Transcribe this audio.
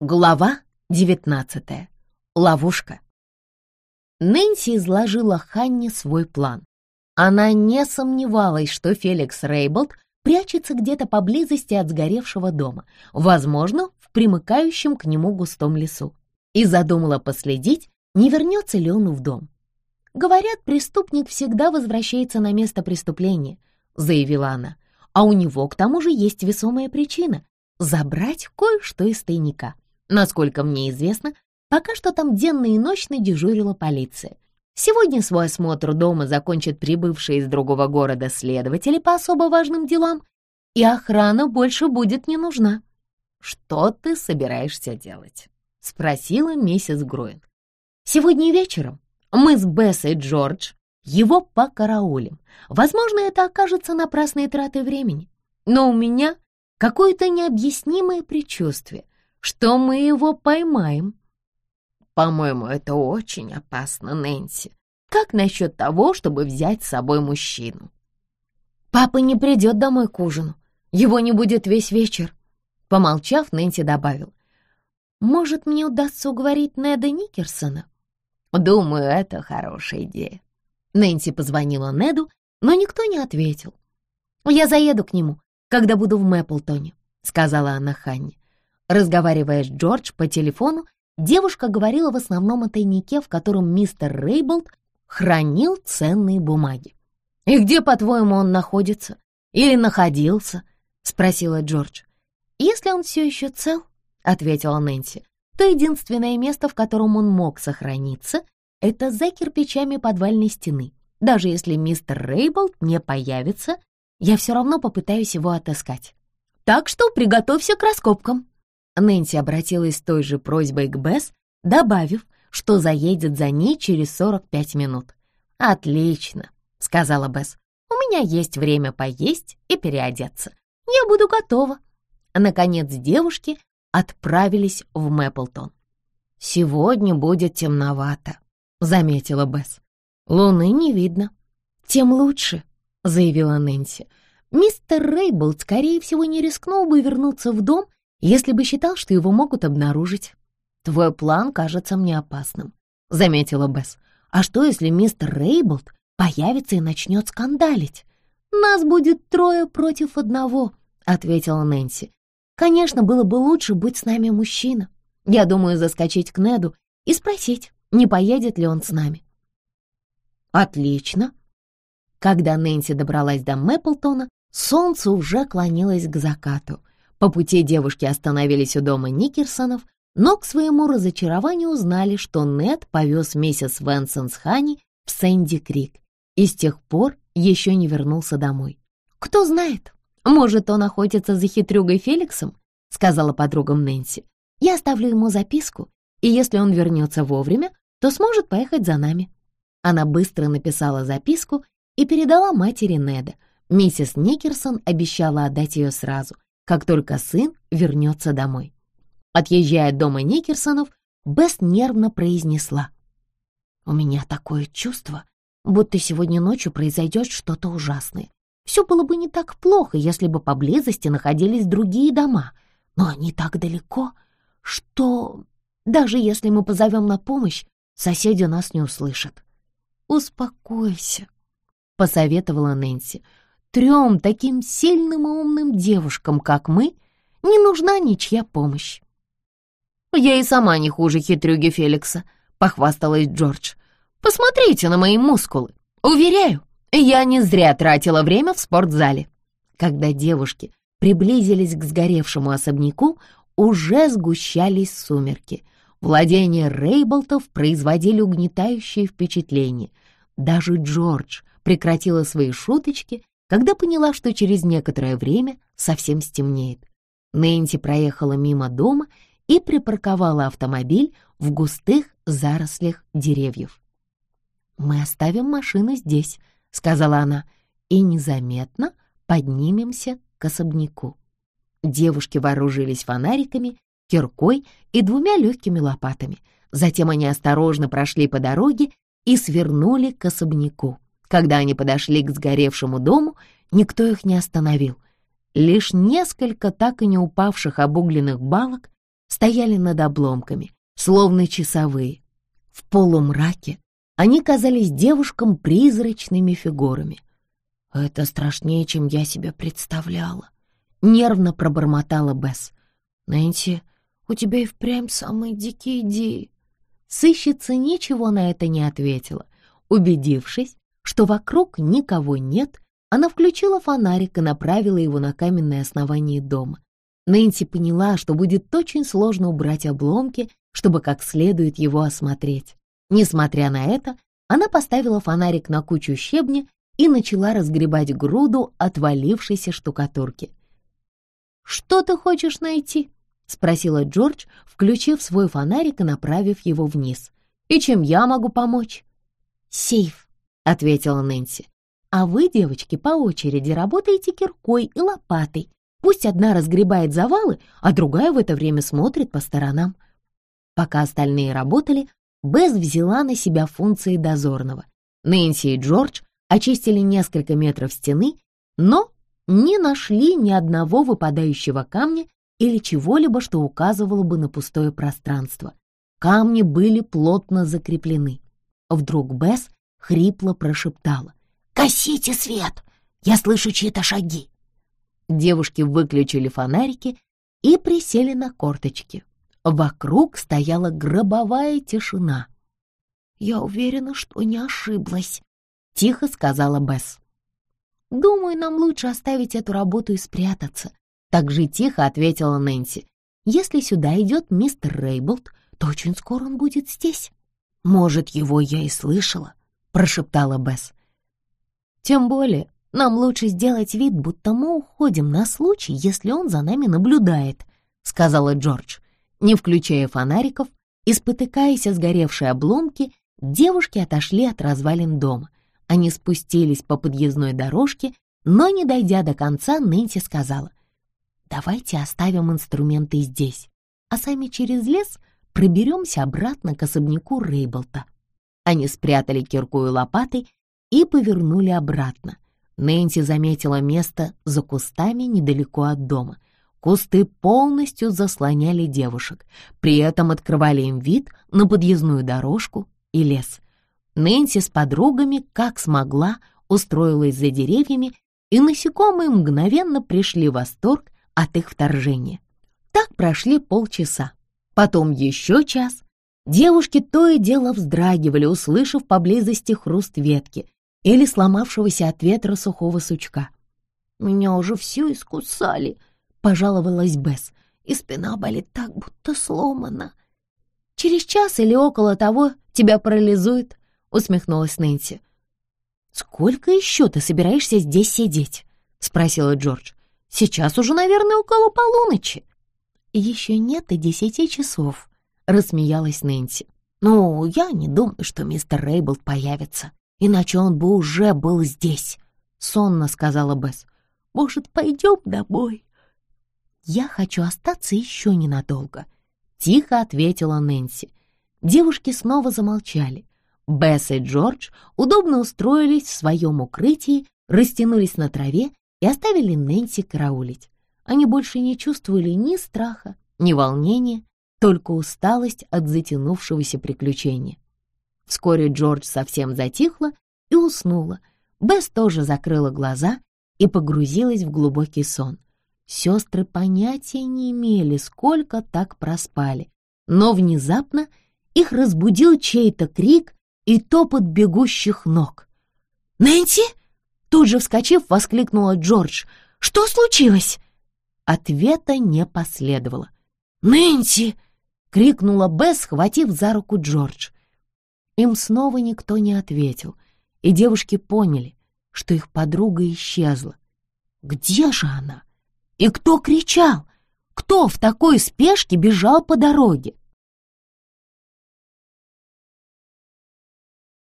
Глава 19. Ловушка. Нэнси изложила Ханне свой план. Она не сомневалась, что Феликс Рейболд прячется где-то поблизости от сгоревшего дома, возможно, в примыкающем к нему густом лесу, и задумала последить, не вернется ли он в дом. «Говорят, преступник всегда возвращается на место преступления», — заявила она, «а у него к тому же есть весомая причина — забрать кое-что из тайника». Насколько мне известно, пока что там денно и ночно дежурила полиция. Сегодня свой осмотр дома закончат прибывшие из другого города следователи по особо важным делам, и охрана больше будет не нужна. «Что ты собираешься делать?» — спросила миссис Груин. «Сегодня вечером мы с Бесс и Джордж его покараулим. Возможно, это окажется напрасной тратой времени, но у меня какое-то необъяснимое предчувствие, что мы его поймаем. По-моему, это очень опасно, Нэнси. Как насчет того, чтобы взять с собой мужчину? Папа не придет домой к ужину. Его не будет весь вечер. Помолчав, Нэнси добавил. Может, мне удастся уговорить Неда Никерсона? Думаю, это хорошая идея. Нэнси позвонила Неду, но никто не ответил. «Я заеду к нему, когда буду в Мэпплтоне», — сказала она Ханне. Разговаривая с Джордж по телефону, девушка говорила в основном о тайнике, в котором мистер Рейболд хранил ценные бумаги. «И где, по-твоему, он находится? Или находился?» — спросила Джордж. «Если он все еще цел», — ответила Нэнси, «то единственное место, в котором он мог сохраниться, это за кирпичами подвальной стены. Даже если мистер Рейболд не появится, я все равно попытаюсь его отыскать. Так что приготовься к раскопкам». Нэнси обратилась с той же просьбой к Бесс, добавив, что заедет за ней через 45 минут. «Отлично», — сказала Бесс. «У меня есть время поесть и переодеться. Я буду готова». Наконец девушки отправились в Мэпплтон. «Сегодня будет темновато», — заметила Бесс. «Луны не видно». «Тем лучше», — заявила Нэнси. «Мистер Рейблд, скорее всего, не рискнул бы вернуться в дом, если бы считал, что его могут обнаружить. Твой план кажется мне опасным, — заметила Бесс. А что, если мистер Рейблд появится и начнет скандалить? Нас будет трое против одного, — ответила Нэнси. Конечно, было бы лучше быть с нами мужчина. Я думаю заскочить к Неду и спросить, не поедет ли он с нами. Отлично. Когда Нэнси добралась до Мэпплтона, солнце уже клонилось к закату — по пути девушки остановились у дома Никерсонов, но к своему разочарованию узнали, что Нед повез миссис Венсон с Хани в Сэнди-Крик и с тех пор еще не вернулся домой. «Кто знает, может, он охотится за хитрюгой Феликсом?» — сказала подругам Нэнси. «Я оставлю ему записку, и если он вернется вовремя, то сможет поехать за нами». Она быстро написала записку и передала матери Неда. Миссис Никерсон обещала отдать ее сразу, как только сын вернется домой. Отъезжая от дома Никерсонов, Бест нервно произнесла. «У меня такое чувство, будто сегодня ночью произойдет что-то ужасное. Все было бы не так плохо, если бы поблизости находились другие дома, но они так далеко, что даже если мы позовем на помощь, соседи нас не услышат». «Успокойся», — посоветовала Нэнси трем таким сильным и умным девушкам, как мы, не нужна ничья помощь. «Я и сама не хуже хитрюги Феликса», — похвасталась Джордж. «Посмотрите на мои мускулы. Уверяю, я не зря тратила время в спортзале». Когда девушки приблизились к сгоревшему особняку, уже сгущались сумерки. Владения Рейболтов производили угнетающее впечатление. Даже Джордж прекратила свои шуточки когда поняла, что через некоторое время совсем стемнеет. Нэнси проехала мимо дома и припарковала автомобиль в густых зарослях деревьев. «Мы оставим машину здесь», — сказала она, «и незаметно поднимемся к особняку». Девушки вооружились фонариками, киркой и двумя легкими лопатами. Затем они осторожно прошли по дороге и свернули к особняку. Когда они подошли к сгоревшему дому, никто их не остановил. Лишь несколько так и не упавших обугленных балок стояли над обломками, словно часовые. В полумраке они казались девушкам призрачными фигурами. «Это страшнее, чем я себе представляла», — нервно пробормотала Бесс. «Нэнси, у тебя и впрямь самые дикие идеи». Сыщица ничего на это не ответила. Убедившись, что вокруг никого нет, она включила фонарик и направила его на каменное основание дома. Нэнси поняла, что будет очень сложно убрать обломки, чтобы как следует его осмотреть. Несмотря на это, она поставила фонарик на кучу щебня и начала разгребать груду отвалившейся штукатурки. «Что ты хочешь найти?» — спросила Джордж, включив свой фонарик и направив его вниз. «И чем я могу помочь?» «Сейф», — ответила Нэнси. «А вы, девочки, по очереди работаете киркой и лопатой. Пусть одна разгребает завалы, а другая в это время смотрит по сторонам». Пока остальные работали, Бесс взяла на себя функции дозорного. Нэнси и Джордж очистили несколько метров стены, но не нашли ни одного выпадающего камня или чего-либо, что указывало бы на пустое пространство. Камни были плотно закреплены. Вдруг Бесс хрипло прошептала. «Гасите свет! Я слышу чьи-то шаги!» Девушки выключили фонарики и присели на корточки. Вокруг стояла гробовая тишина. «Я уверена, что не ошиблась», — тихо сказала Бесс. «Думаю, нам лучше оставить эту работу и спрятаться», — так же тихо ответила Нэнси. «Если сюда идет мистер Рейблд, то очень скоро он будет здесь». «Может, его я и слышала», — прошептала Бесс. «Тем более нам лучше сделать вид, будто мы уходим на случай, если он за нами наблюдает», — сказала Джордж. Не включая фонариков и спотыкаясь о сгоревшие обломки, девушки отошли от развалин дома. Они спустились по подъездной дорожке, но, не дойдя до конца, Нэнси сказала, «Давайте оставим инструменты здесь, а сами через лес проберемся обратно к особняку Рейблта». Они спрятали кирку и лопатой и повернули обратно. Нэнси заметила место за кустами недалеко от дома. Кусты полностью заслоняли девушек, при этом открывали им вид на подъездную дорожку и лес. Нэнси с подругами, как смогла, устроилась за деревьями, и насекомые мгновенно пришли в восторг от их вторжения. Так прошли полчаса. Потом еще час. Девушки то и дело вздрагивали, услышав поблизости хруст ветки или сломавшегося от ветра сухого сучка. «Меня уже всю искусали», — пожаловалась Бесс, «и спина болит так, будто сломана». «Через час или около того тебя парализует», усмехнулась Нэнси. «Сколько еще ты собираешься здесь сидеть?» — спросила Джордж. «Сейчас уже, наверное, около полуночи». «Еще нет и десяти часов», — рассмеялась Нэнси. «Ну, я не думаю, что мистер Рейблд появится, иначе он бы уже был здесь», — сонно сказала Бесс. «Может, пойдем домой?» «Я хочу остаться еще ненадолго», — тихо ответила Нэнси. Девушки снова замолчали. Бесс и Джордж удобно устроились в своем укрытии, растянулись на траве и оставили Нэнси караулить. Они больше не чувствовали ни страха, ни волнения, только усталость от затянувшегося приключения. Вскоре Джордж совсем затихла и уснула. Бесс тоже закрыла глаза и погрузилась в глубокий сон. Сестры понятия не имели, сколько так проспали, но внезапно их разбудил чей-то крик и топот бегущих ног. «Нэнси!» — тут же вскочив, воскликнула Джордж. «Что случилось?» Ответа не последовало. «Нэнси!» — крикнула Бесс, схватив за руку Джордж. Им снова никто не ответил, и девушки поняли, что их подруга исчезла. Где же она? И кто кричал? Кто в такой спешке бежал по дороге?